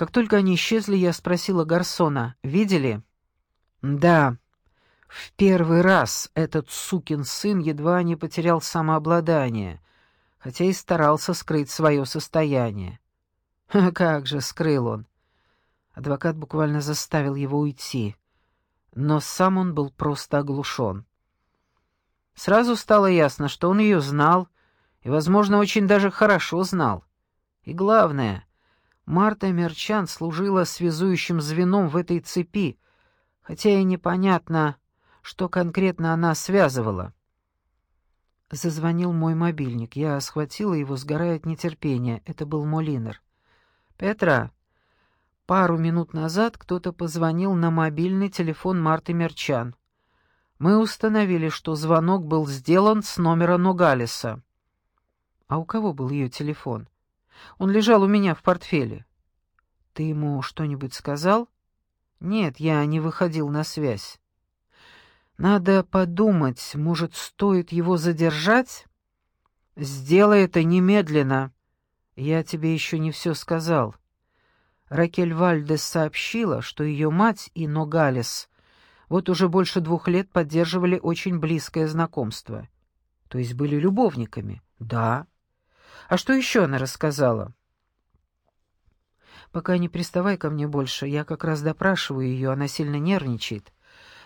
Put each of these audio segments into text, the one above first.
Как только они исчезли, я спросила Гарсона, видели? «Да», в первый раз этот сукин сын едва не потерял самообладание, хотя и старался скрыть свое состояние. Как же скрыл он? Адвокат буквально заставил его уйти, но сам он был просто оглушен. Сразу стало ясно, что он ее знал, и, возможно, очень даже хорошо знал. И главное, Марта Мерчан служила связующим звеном в этой цепи, хотя и непонятно, что конкретно она связывала. Зазвонил мой мобильник. Я схватила его, сгорая от нетерпения. Это был Молинер. «Петра, пару минут назад кто-то позвонил на мобильный телефон Марты Мерчан. Мы установили, что звонок был сделан с номера Ногалиса». «А у кого был ее телефон?» «Он лежал у меня в портфеле». «Ты ему что-нибудь сказал?» «Нет, я не выходил на связь». Надо подумать, может, стоит его задержать? Сделай это немедленно. Я тебе еще не все сказал. Ракель Вальдес сообщила, что ее мать и Ногалес вот уже больше двух лет поддерживали очень близкое знакомство. То есть были любовниками? Да. А что еще она рассказала? Пока не приставай ко мне больше, я как раз допрашиваю ее, она сильно нервничает.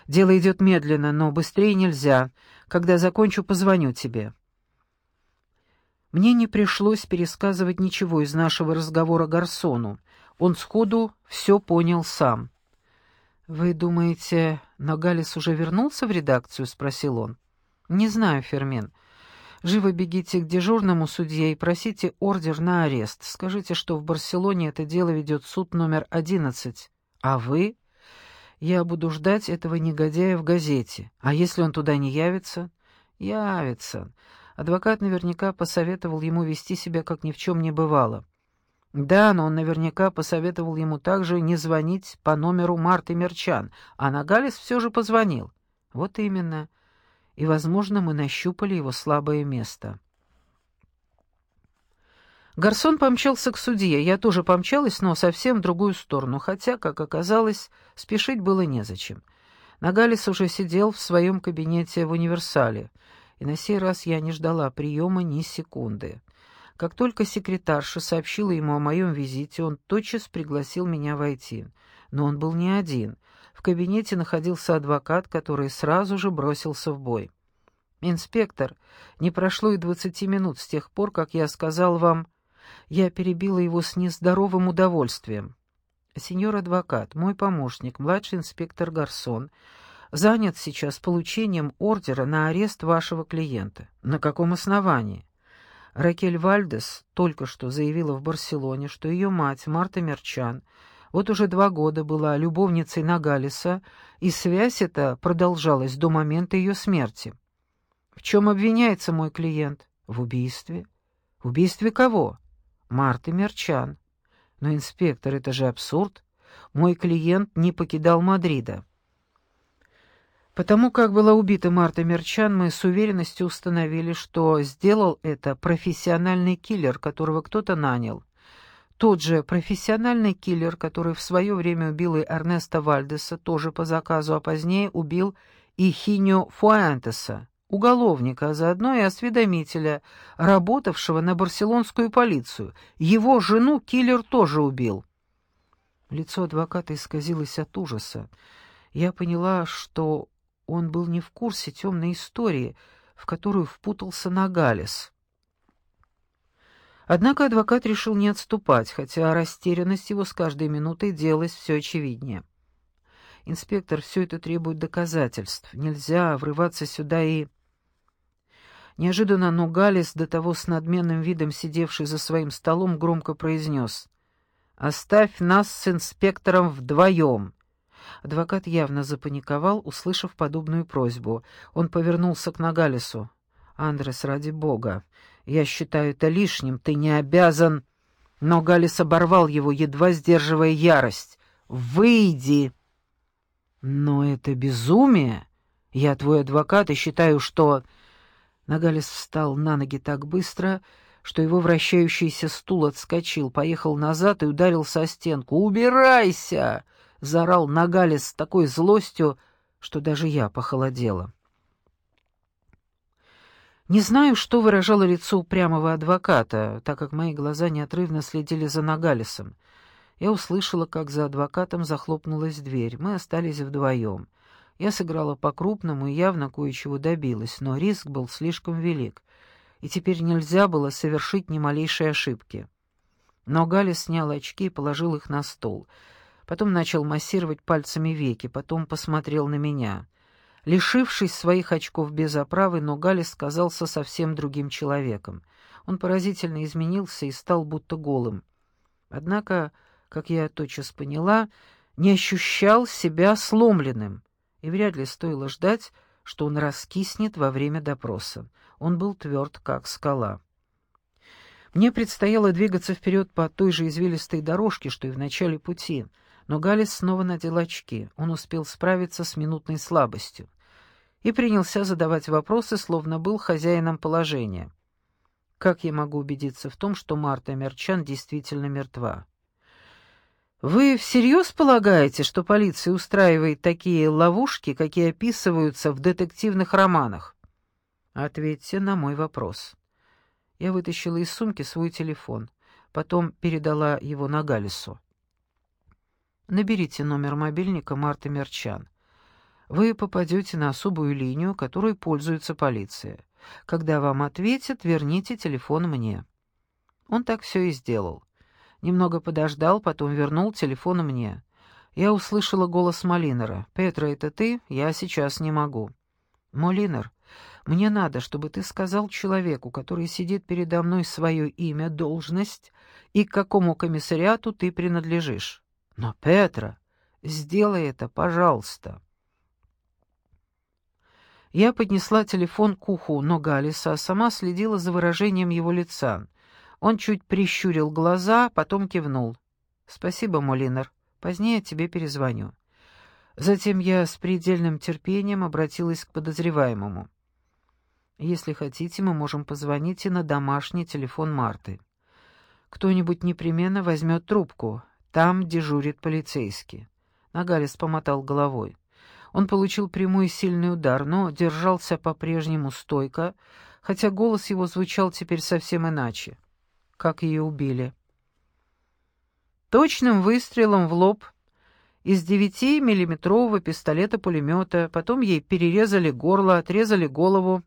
Дело идет медленно, но быстрее нельзя. Когда закончу, позвоню тебе». Мне не пришлось пересказывать ничего из нашего разговора Гарсону. Он сходу все понял сам. «Вы думаете, Нагалис уже вернулся в редакцию?» — спросил он. «Не знаю, Фермен. Живо бегите к дежурному судье и просите ордер на арест. Скажите, что в Барселоне это дело ведет суд номер одиннадцать. А вы я буду ждать этого негодяя в газете. А если он туда не явится? Явится. Адвокат наверняка посоветовал ему вести себя, как ни в чем не бывало. Да, но он наверняка посоветовал ему также не звонить по номеру Марты Мерчан, а Нагалис все же позвонил. Вот именно. И, возможно, мы нащупали его слабое место. Гарсон помчался к судье, я тоже помчалась, но совсем в другую сторону, хотя, как оказалось, спешить было незачем. Нагалис уже сидел в своем кабинете в универсале, и на сей раз я не ждала приема ни секунды. Как только секретарша сообщила ему о моем визите, он тотчас пригласил меня войти. Но он был не один. Кабинете находился адвокат, который сразу же бросился в бой. «Инспектор, не прошло и двадцати минут с тех пор, как я сказал вам...» Я перебила его с нездоровым удовольствием. «Сеньор адвокат, мой помощник, младший инспектор Гарсон, занят сейчас получением ордера на арест вашего клиента. На каком основании?» Ракель Вальдес только что заявила в Барселоне, что ее мать, Марта Мерчан, вот уже два года была любовницей Нагалиса, и связь эта продолжалась до момента ее смерти. В чем обвиняется мой клиент? В убийстве. В убийстве кого? Марты Мерчан. Но, инспектор, это же абсурд. Мой клиент не покидал Мадрида. Потому как была убита Марта Мерчан, мы с уверенностью установили, что сделал это профессиональный киллер, которого кто-то нанял. Тот же профессиональный киллер, который в свое время убил и Эрнеста Вальдеса, тоже по заказу, а позднее убил и Хиньо Фуэнтеса уголовника, а заодно и осведомителя, работавшего на барселонскую полицию. Его жену киллер тоже убил. Лицо адвоката исказилось от ужаса. Я поняла, что он был не в курсе темной истории, в которую впутался Нагалес. Однако адвокат решил не отступать, хотя растерянность его с каждой минутой делалась все очевиднее. «Инспектор, все это требует доказательств. Нельзя врываться сюда и...» Неожиданно Нугалис, до того с надменным видом сидевший за своим столом, громко произнес «Оставь нас с инспектором вдвоем». Адвокат явно запаниковал, услышав подобную просьбу. Он повернулся к Нагалису. «Андрес, ради бога, я считаю это лишним, ты не обязан...» Но Галис оборвал его, едва сдерживая ярость. «Выйди!» «Но это безумие! Я твой адвокат и считаю, что...» Нагалис встал на ноги так быстро, что его вращающийся стул отскочил, поехал назад и ударился о стенку. «Убирайся!» — заорал Нагалис с такой злостью, что даже я похолодела. Не знаю, что выражало лицо упрямого адвоката, так как мои глаза неотрывно следили за Нагалисом. Я услышала, как за адвокатом захлопнулась дверь. Мы остались вдвоем. Я сыграла по-крупному и явно кое-чего добилась, но риск был слишком велик, и теперь нельзя было совершить ни малейшей ошибки. Но Галис снял очки и положил их на стол. Потом начал массировать пальцами веки, потом посмотрел на меня. Лишившись своих очков без оправы, Ногалис казался совсем другим человеком. Он поразительно изменился и стал будто голым. Однако, как я тотчас поняла, не ощущал себя сломленным, и вряд ли стоило ждать, что он раскиснет во время допроса. Он был тверд, как скала. Мне предстояло двигаться вперед по той же извилистой дорожке, что и в начале пути, но Галис снова надел очки. Он успел справиться с минутной слабостью и принялся задавать вопросы, словно был хозяином положения. Как я могу убедиться в том, что Марта Мерчан действительно мертва? Вы всерьез полагаете, что полиция устраивает такие ловушки, какие описываются в детективных романах? Ответьте на мой вопрос. Я вытащила из сумки свой телефон, потом передала его Нагалису. Наберите номер мобильника Марты Мерчан вы попадете на особую линию, которой пользуется полиция. Когда вам ответят, верните телефон мне». Он так все и сделал. Немного подождал, потом вернул телефон мне. Я услышала голос Малинера. «Петра, это ты? Я сейчас не могу». «Молинер, мне надо, чтобы ты сказал человеку, который сидит передо мной, свое имя, должность и к какому комиссариату ты принадлежишь». «Но, Петра, сделай это, пожалуйста». Я поднесла телефон к уху Ногалиса, а сама следила за выражением его лица. Он чуть прищурил глаза, потом кивнул. «Спасибо, Молинер. Позднее тебе перезвоню». Затем я с предельным терпением обратилась к подозреваемому. «Если хотите, мы можем позвонить и на домашний телефон Марты. Кто-нибудь непременно возьмет трубку. Там дежурит полицейский». Нагалис помотал головой. Он получил прямой сильный удар, но держался по-прежнему стойко, хотя голос его звучал теперь совсем иначе. Как ее убили? Точным выстрелом в лоб из 9-миллиметрового пистолета-пулемета, потом ей перерезали горло, отрезали голову.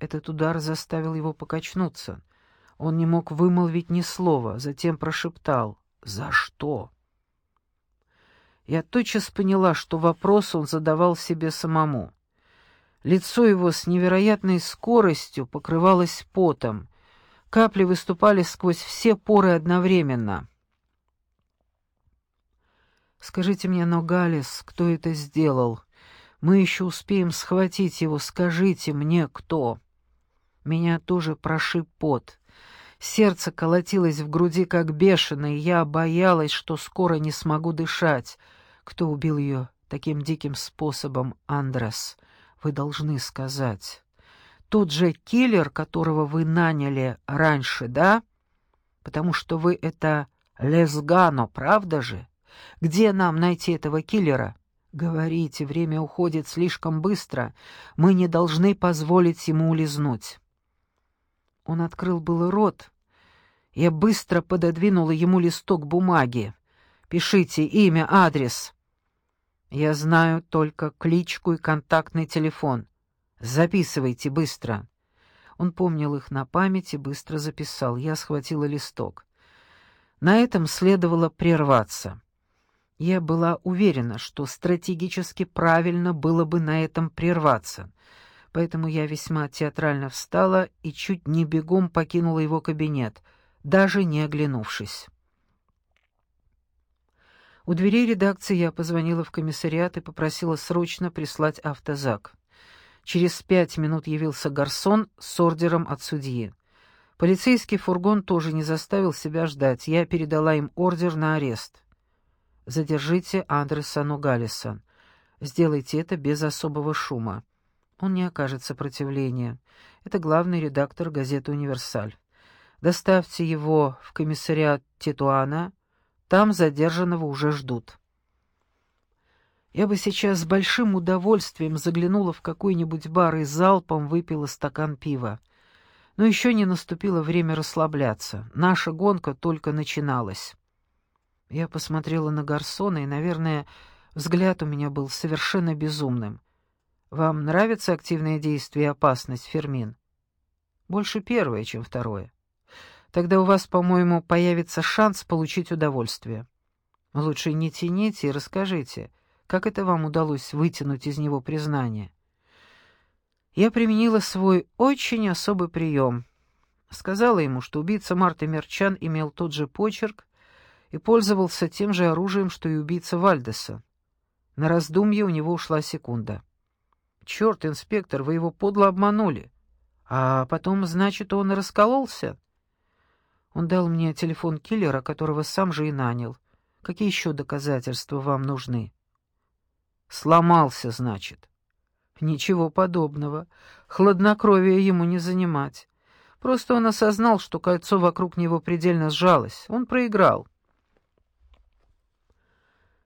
Этот удар заставил его покачнуться. Он не мог вымолвить ни слова, затем прошептал «За что?». Я тотчас поняла, что вопрос он задавал себе самому. Лицо его с невероятной скоростью покрывалось потом. Капли выступали сквозь все поры одновременно. «Скажите мне, Ногалес, кто это сделал? Мы еще успеем схватить его. Скажите мне, кто?» Меня тоже прошиб пот. Сердце колотилось в груди, как бешеное, я боялась, что скоро не смогу дышать — кто убил ее таким диким способом, Андрес? Вы должны сказать. Тот же киллер, которого вы наняли раньше, да? Потому что вы это Лесгано, правда же? Где нам найти этого киллера? Говорите, время уходит слишком быстро. Мы не должны позволить ему улизнуть. Он открыл было рот. Я быстро пододвинула ему листок бумаги. «Пишите имя, адрес». Я знаю только кличку и контактный телефон. Записывайте быстро. Он помнил их на память и быстро записал. Я схватила листок. На этом следовало прерваться. Я была уверена, что стратегически правильно было бы на этом прерваться, поэтому я весьма театрально встала и чуть не бегом покинула его кабинет, даже не оглянувшись. У дверей редакции я позвонила в комиссариат и попросила срочно прислать автозак. Через пять минут явился гарсон с ордером от судьи. Полицейский фургон тоже не заставил себя ждать. Я передала им ордер на арест. «Задержите Андреса Ногалиса. Сделайте это без особого шума. Он не окажет сопротивления. Это главный редактор газеты «Универсаль». Доставьте его в комиссариат Титуана, там задержанного уже ждут. Я бы сейчас с большим удовольствием заглянула в какой-нибудь бар и залпом выпила стакан пива. Но еще не наступило время расслабляться. Наша гонка только начиналась. Я посмотрела на Гарсона, и, наверное, взгляд у меня был совершенно безумным. «Вам нравится активное действие и опасность, Фермин?» «Больше первое, чем второе. Тогда у вас, по-моему, появится шанс получить удовольствие. Лучше не тяните и расскажите, как это вам удалось вытянуть из него признание?» Я применила свой очень особый прием. Сказала ему, что убийца Марты Мерчан имел тот же почерк и пользовался тем же оружием, что и убийца Вальдеса. На раздумье у него ушла секунда. «Черт, инспектор, вы его подло обманули. А потом, значит, он раскололся?» Он дал мне телефон киллера, которого сам же и нанял. Какие еще доказательства вам нужны? Сломался, значит. Ничего подобного. Хладнокровие ему не занимать. Просто он осознал, что кольцо вокруг него предельно сжалось. Он проиграл.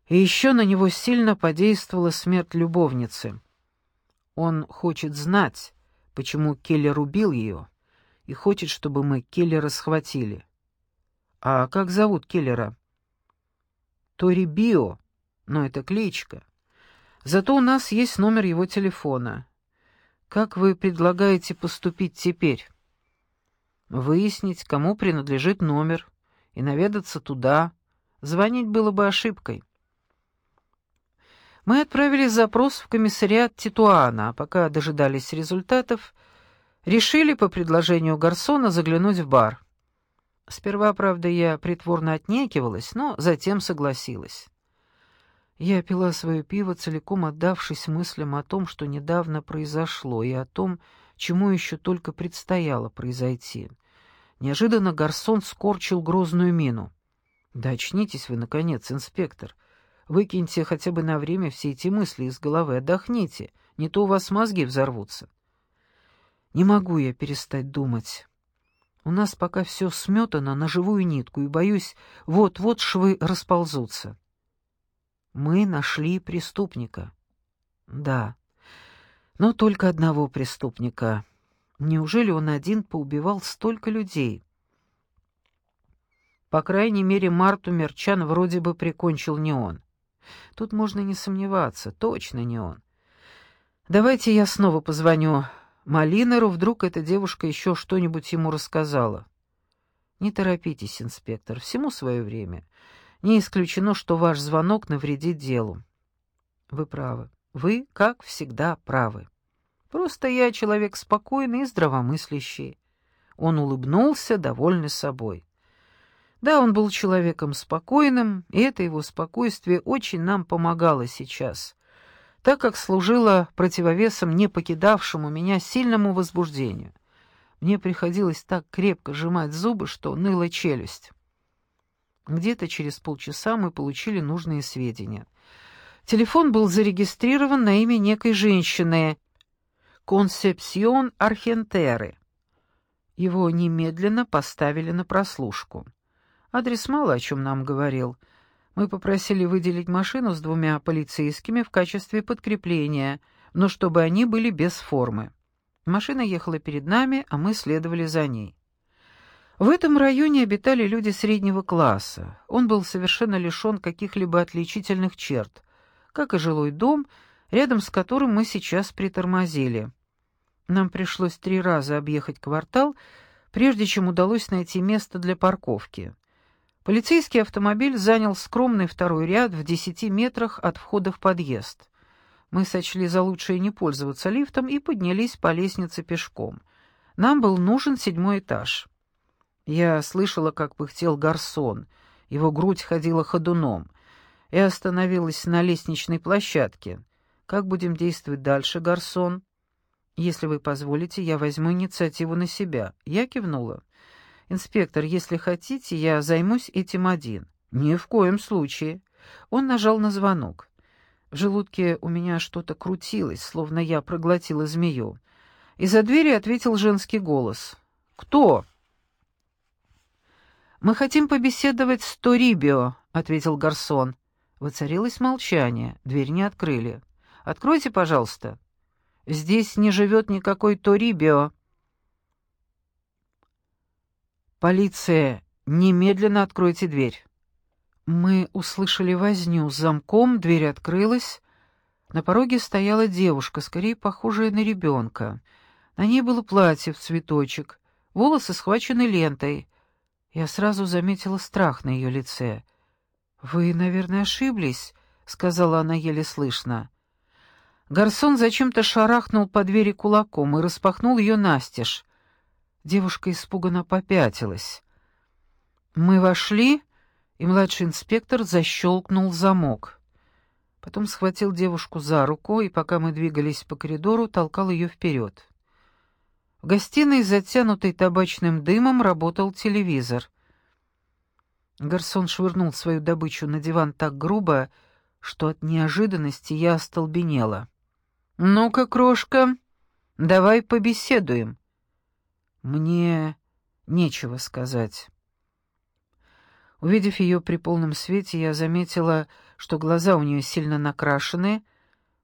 И еще на него сильно подействовала смерть любовницы. Он хочет знать, почему Келлер убил ее, и хочет, чтобы мы Келлера схватили. А как зовут Келлера? Тори Био, но это кличка. Зато у нас есть номер его телефона. Как вы предлагаете поступить теперь? Выяснить, кому принадлежит номер, и наведаться туда. Звонить было бы ошибкой. Мы отправили запрос в комиссариат Титуана, а пока дожидались результатов, решили по предложению Гарсона заглянуть в бар. Сперва, правда, я притворно отнекивалась, но затем согласилась. Я пила свое пиво, целиком отдавшись мыслям о том, что недавно произошло, и о том, чему еще только предстояло произойти. Неожиданно Гарсон скорчил грозную мину. «Да очнитесь вы, наконец, инспектор. Выкиньте хотя бы на время все эти мысли из головы, отдохните, не то у вас мозги взорвутся». «Не могу я перестать думать. У нас пока все сметано на живую нитку, и, боюсь, вот-вот швы расползутся». Мы нашли преступника. Да, но только одного преступника. Неужели он один поубивал столько людей? По крайней мере, Марту Мерчан вроде бы прикончил не он. Тут можно не сомневаться, точно не он. Давайте я снова позвоню Малинеру, вдруг эта девушка еще что-нибудь ему рассказала. Не торопитесь, инспектор, всему свое время. Не исключено, что ваш звонок навредит делу. Вы правы. Вы, как всегда, правы. Просто я человек спокойный и здравомыслящий. Он улыбнулся, довольный собой. Да, он был человеком спокойным, и это его спокойствие очень нам помогало сейчас, так как служило противовесом не покидавшему меня сильному возбуждению. Мне приходилось так крепко сжимать зубы, что ныла челюсть. Где-то через полчаса мы получили нужные сведения. Телефон был зарегистрирован на имя некой женщины Консепсион Архентеры. Его немедленно поставили на прослушку. Адрес мало о чем нам говорил. Мы попросили выделить машину с двумя полицейскими в качестве подкрепления, но чтобы они были без формы. Машина ехала перед нами, а мы следовали за ней. В этом районе обитали люди среднего класса. Он был совершенно лишен каких-либо отличительных черт, как и жилой дом, рядом с которым мы сейчас притормозили. Нам пришлось три раза объехать квартал, прежде чем удалось найти место для парковки. Полицейский автомобиль занял скромный второй ряд в десяти метрах от входа в подъезд. Мы сочли за лучшее не пользоваться лифтом и поднялись по лестнице пешком. Нам был нужен седьмой этаж. Я слышала, как пыхтел гарсон, его грудь ходила ходуном. и остановилась на лестничной площадке. Как будем действовать дальше, гарсон? Если вы позволите, я возьму инициативу на себя. Я кивнула. Инспектор, если хотите, я займусь этим один. Ни в коем случае. Он нажал на звонок. В желудке у меня что-то крутилось, словно я проглотила змею. Из-за двери ответил женский голос. «Кто?» «Мы хотим побеседовать с Торибио», — ответил Гарсон. Воцарилось молчание, дверь не открыли. «Откройте, пожалуйста». «Здесь не живет никакой Торибио». «Полиция, немедленно откройте дверь». Мы услышали возню с замком, дверь открылась. На пороге стояла девушка, скорее похожая на ребенка. На ней было платье в цветочек, волосы схвачены лентой. Я сразу заметила страх на ее лице. «Вы, наверное, ошиблись», — сказала она еле слышно. Гарсон зачем-то шарахнул по двери кулаком и распахнул ее настежь. Девушка испуганно попятилась. Мы вошли, и младший инспектор защелкнул замок. Потом схватил девушку за руку, и пока мы двигались по коридору, толкал ее вперед. В гостиной, затянутой табачным дымом, работал телевизор. Гарсон швырнул свою добычу на диван так грубо, что от неожиданности я остолбенела. «Ну-ка, крошка, давай побеседуем». Мне нечего сказать. Увидев ее при полном свете, я заметила, что глаза у нее сильно накрашены,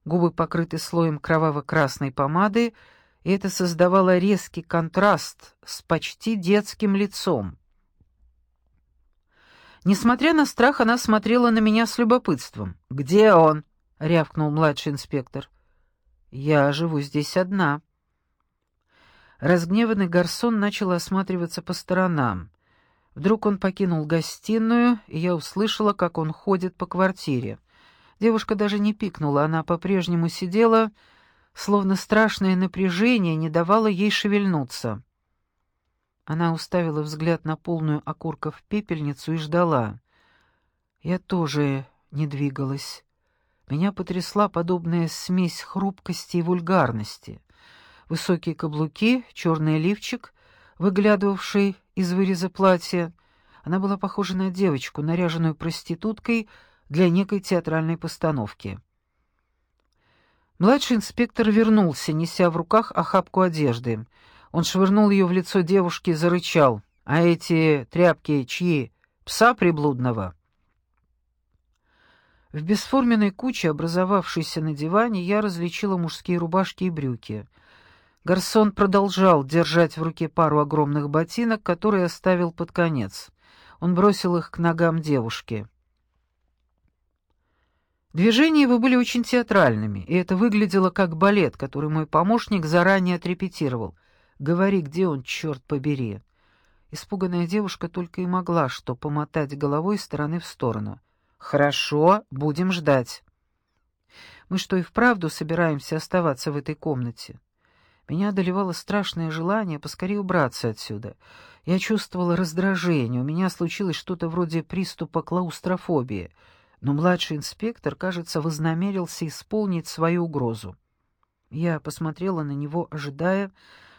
губы покрыты слоем кроваво-красной помады, и это создавало резкий контраст с почти детским лицом. Несмотря на страх, она смотрела на меня с любопытством. «Где он?» — рявкнул младший инспектор. «Я живу здесь одна». Разгневанный гарсон начал осматриваться по сторонам. Вдруг он покинул гостиную, и я услышала, как он ходит по квартире. Девушка даже не пикнула, она по-прежнему сидела, словно страшное напряжение не давало ей шевельнуться. Она уставила взгляд на полную окурков пепельницу и ждала. Я тоже не двигалась. Меня потрясла подобная смесь хрупкости и вульгарности. Высокие каблуки, черный лифчик, выглядывавший из выреза платья. Она была похожа на девочку, наряженную проституткой для некой театральной постановки. Младший инспектор вернулся, неся в руках охапку одежды. Он швырнул ее в лицо девушки и зарычал. «А эти тряпки чьи? Пса приблудного?» В бесформенной куче, образовавшейся на диване, я различила мужские рубашки и брюки — Гарсон продолжал держать в руке пару огромных ботинок, которые оставил под конец. Он бросил их к ногам девушки. Движения его были очень театральными, и это выглядело как балет, который мой помощник заранее отрепетировал. «Говори, где он, черт побери!» Испуганная девушка только и могла что помотать головой из стороны в сторону. «Хорошо, будем ждать». «Мы что, и вправду собираемся оставаться в этой комнате?» Меня одолевало страшное желание поскорее убраться отсюда. Я чувствовала раздражение, у меня случилось что-то вроде приступа клаустрофобии, но младший инспектор, кажется, вознамерился исполнить свою угрозу. Я посмотрела на него, ожидая,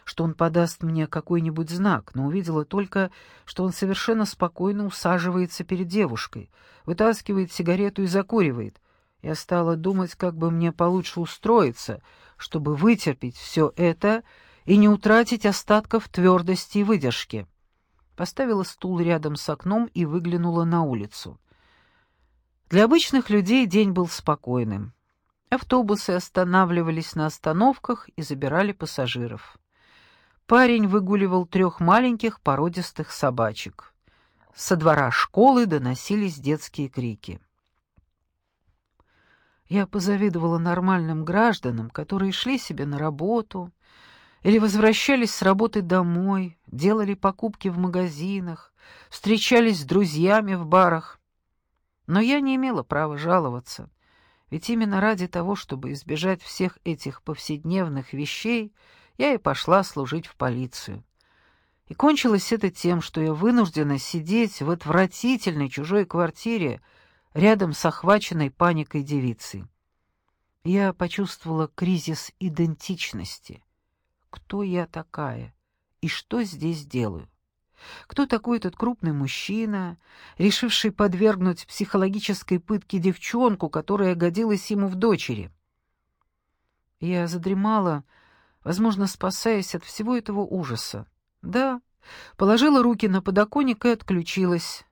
что он подаст мне какой-нибудь знак, но увидела только, что он совершенно спокойно усаживается перед девушкой, вытаскивает сигарету и закуривает. Я стала думать, как бы мне получше устроиться — чтобы вытерпеть все это и не утратить остатков твердости и выдержки. Поставила стул рядом с окном и выглянула на улицу. Для обычных людей день был спокойным. Автобусы останавливались на остановках и забирали пассажиров. Парень выгуливал трех маленьких породистых собачек. Со двора школы доносились детские крики. Я позавидовала нормальным гражданам, которые шли себе на работу или возвращались с работы домой, делали покупки в магазинах, встречались с друзьями в барах. Но я не имела права жаловаться, ведь именно ради того, чтобы избежать всех этих повседневных вещей, я и пошла служить в полицию. И кончилось это тем, что я вынуждена сидеть в отвратительной чужой квартире, рядом с охваченной паникой девицей. Я почувствовала кризис идентичности. Кто я такая и что здесь делаю? Кто такой этот крупный мужчина, решивший подвергнуть психологической пытке девчонку, которая годилась ему в дочери? Я задремала, возможно, спасаясь от всего этого ужаса. Да, положила руки на подоконник и отключилась.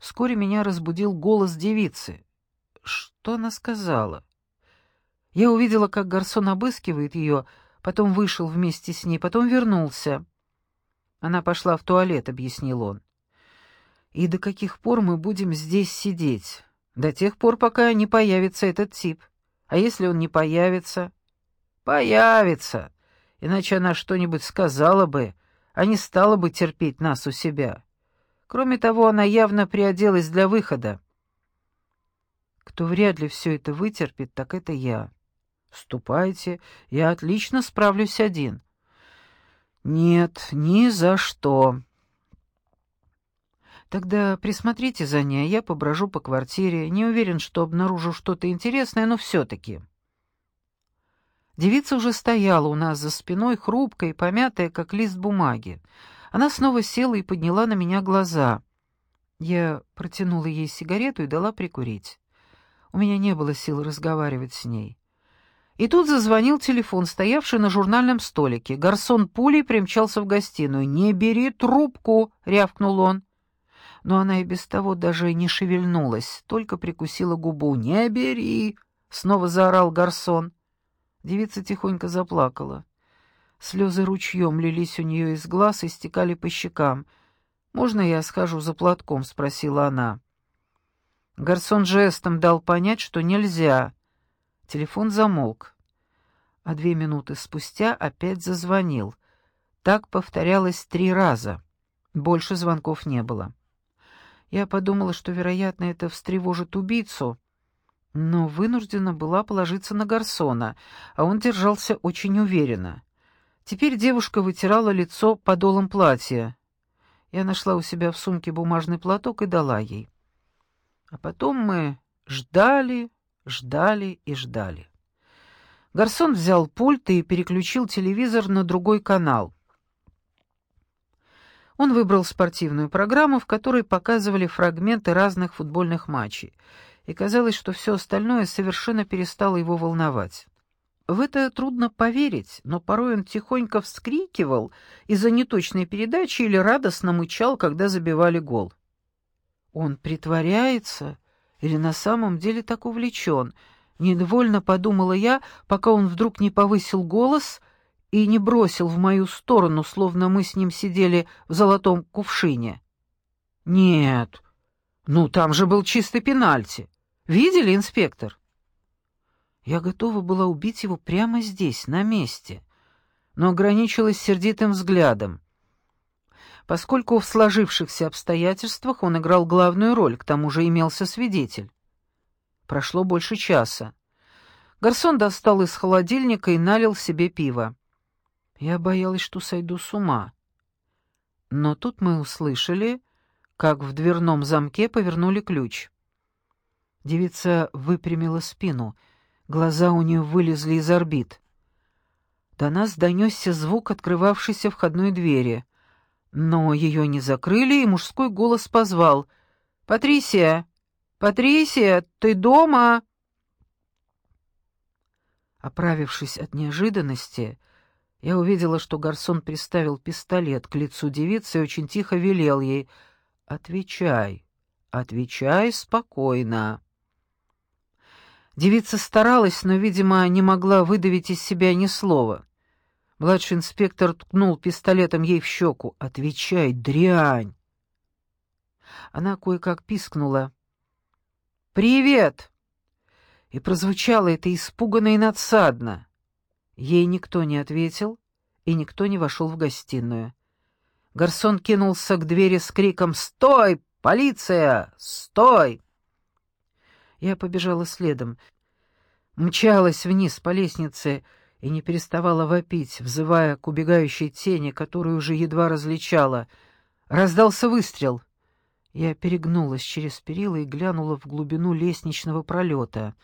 Вскоре меня разбудил голос девицы. Что она сказала? Я увидела, как Гарсон обыскивает ее, потом вышел вместе с ней, потом вернулся. Она пошла в туалет, объяснил он. И до каких пор мы будем здесь сидеть? До тех пор, пока не появится этот тип. А если он не появится? Появится. Иначе она что-нибудь сказала бы, а не стала бы терпеть нас у себя. Кроме того, она явно приоделась для выхода. Кто вряд ли все это вытерпит, так это я. Ступайте, я отлично справлюсь один. Нет, ни за что. Тогда присмотрите за ней, я поброжу по квартире. Не уверен, что обнаружу что-то интересное, но все-таки. Девица уже стояла у нас за спиной, хрупкая и помятая, как лист бумаги. Она снова села и подняла на меня глаза. Я протянула ей сигарету и дала прикурить. У меня не было сил разговаривать с ней. И тут зазвонил телефон, стоявший на журнальном столике. Гарсон пулей примчался в гостиную. «Не бери трубку!» — рявкнул он. Но она и без того даже не шевельнулась, только прикусила губу. «Не бери!» — снова заорал Гарсон. Девица тихонько заплакала. Слезы ручьем лились у нее из глаз и стекали по щекам. «Можно я схожу за платком?» — спросила она. Гарсон жестом дал понять, что нельзя. Телефон замолк. А две минуты спустя опять зазвонил. Так повторялось три раза. Больше звонков не было. Я подумала, что, вероятно, это встревожит убийцу, но вынуждена была положиться на Гарсона, а он держался очень уверенно. Теперь девушка вытирала лицо подолом платья. Я нашла у себя в сумке бумажный платок и дала ей. А потом мы ждали, ждали и ждали. Гарсон взял пульт и переключил телевизор на другой канал. Он выбрал спортивную программу, в которой показывали фрагменты разных футбольных матчей, и казалось, что все остальное совершенно перестало его волновать. В это трудно поверить, но порой он тихонько вскрикивал из-за неточной передачи или радостно мычал, когда забивали гол. Он притворяется или на самом деле так увлечен? Недовольно подумала я, пока он вдруг не повысил голос и не бросил в мою сторону, словно мы с ним сидели в золотом кувшине. «Нет, ну там же был чистый пенальти. Видели, инспектор?» Я готова была убить его прямо здесь, на месте, но ограничилась сердитым взглядом. Поскольку в сложившихся обстоятельствах он играл главную роль, к тому же имелся свидетель. Прошло больше часа. Гарсон достал из холодильника и налил себе пиво. Я боялась, что сойду с ума. Но тут мы услышали, как в дверном замке повернули ключ. Девица выпрямила спину — Глаза у нее вылезли из орбит. До нас донесся звук открывавшейся входной двери. Но ее не закрыли, и мужской голос позвал. «Патрисия! Патрисия, ты дома?» Оправившись от неожиданности, я увидела, что Гарсон приставил пистолет к лицу девицы и очень тихо велел ей «Отвечай, отвечай спокойно». Девица старалась, но, видимо, не могла выдавить из себя ни слова. Младший инспектор ткнул пистолетом ей в щеку. «Отвечай, дрянь!» Она кое-как пискнула. «Привет!» И прозвучало это испуганно и надсадно. Ей никто не ответил, и никто не вошел в гостиную. Гарсон кинулся к двери с криком «Стой! Полиция! Стой!» Я побежала следом, мчалась вниз по лестнице и не переставала вопить, взывая к убегающей тени, которую уже едва различала. Раздался выстрел. Я перегнулась через перила и глянула в глубину лестничного пролета.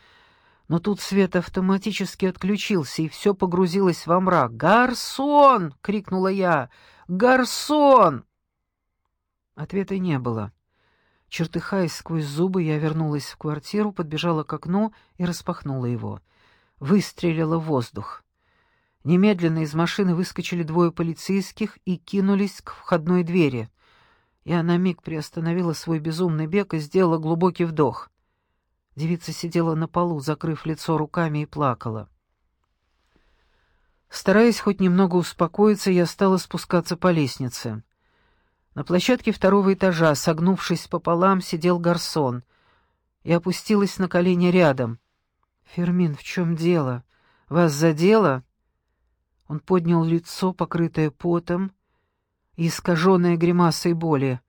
Но тут свет автоматически отключился, и все погрузилось во мрак. «Гарсон!» — крикнула я. «Гарсон!» Ответа не было. Чертыхаясь сквозь зубы, я вернулась в квартиру, подбежала к окну и распахнула его. Выстрелила в воздух. Немедленно из машины выскочили двое полицейских и кинулись к входной двери. Я на миг приостановила свой безумный бег и сделала глубокий вдох. Девица сидела на полу, закрыв лицо руками, и плакала. Стараясь хоть немного успокоиться, я стала спускаться по лестнице. На площадке второго этажа, согнувшись пополам, сидел гарсон. Я опустилась на колени рядом. «Фермин, в чем дело? Вас задело?» Он поднял лицо, покрытое потом и искаженное гримасой боли.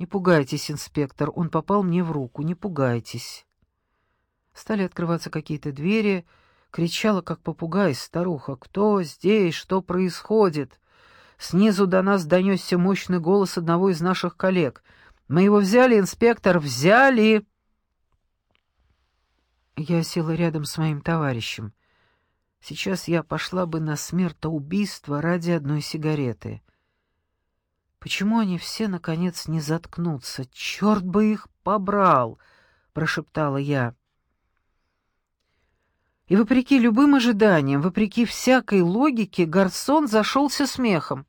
«Не пугайтесь, инспектор, он попал мне в руку, не пугайтесь». Стали открываться какие-то двери, кричала, как попугай, старуха. «Кто здесь? Что происходит?» Снизу до нас донесся мощный голос одного из наших коллег. «Мы его взяли, инспектор, взяли!» Я села рядом с моим товарищем. Сейчас я пошла бы на смертоубийство ради одной сигареты. Почему они все, наконец, не заткнутся? Черт бы их побрал! — прошептала я. И вопреки любым ожиданиям, вопреки всякой логике, Гарсон зашелся смехом.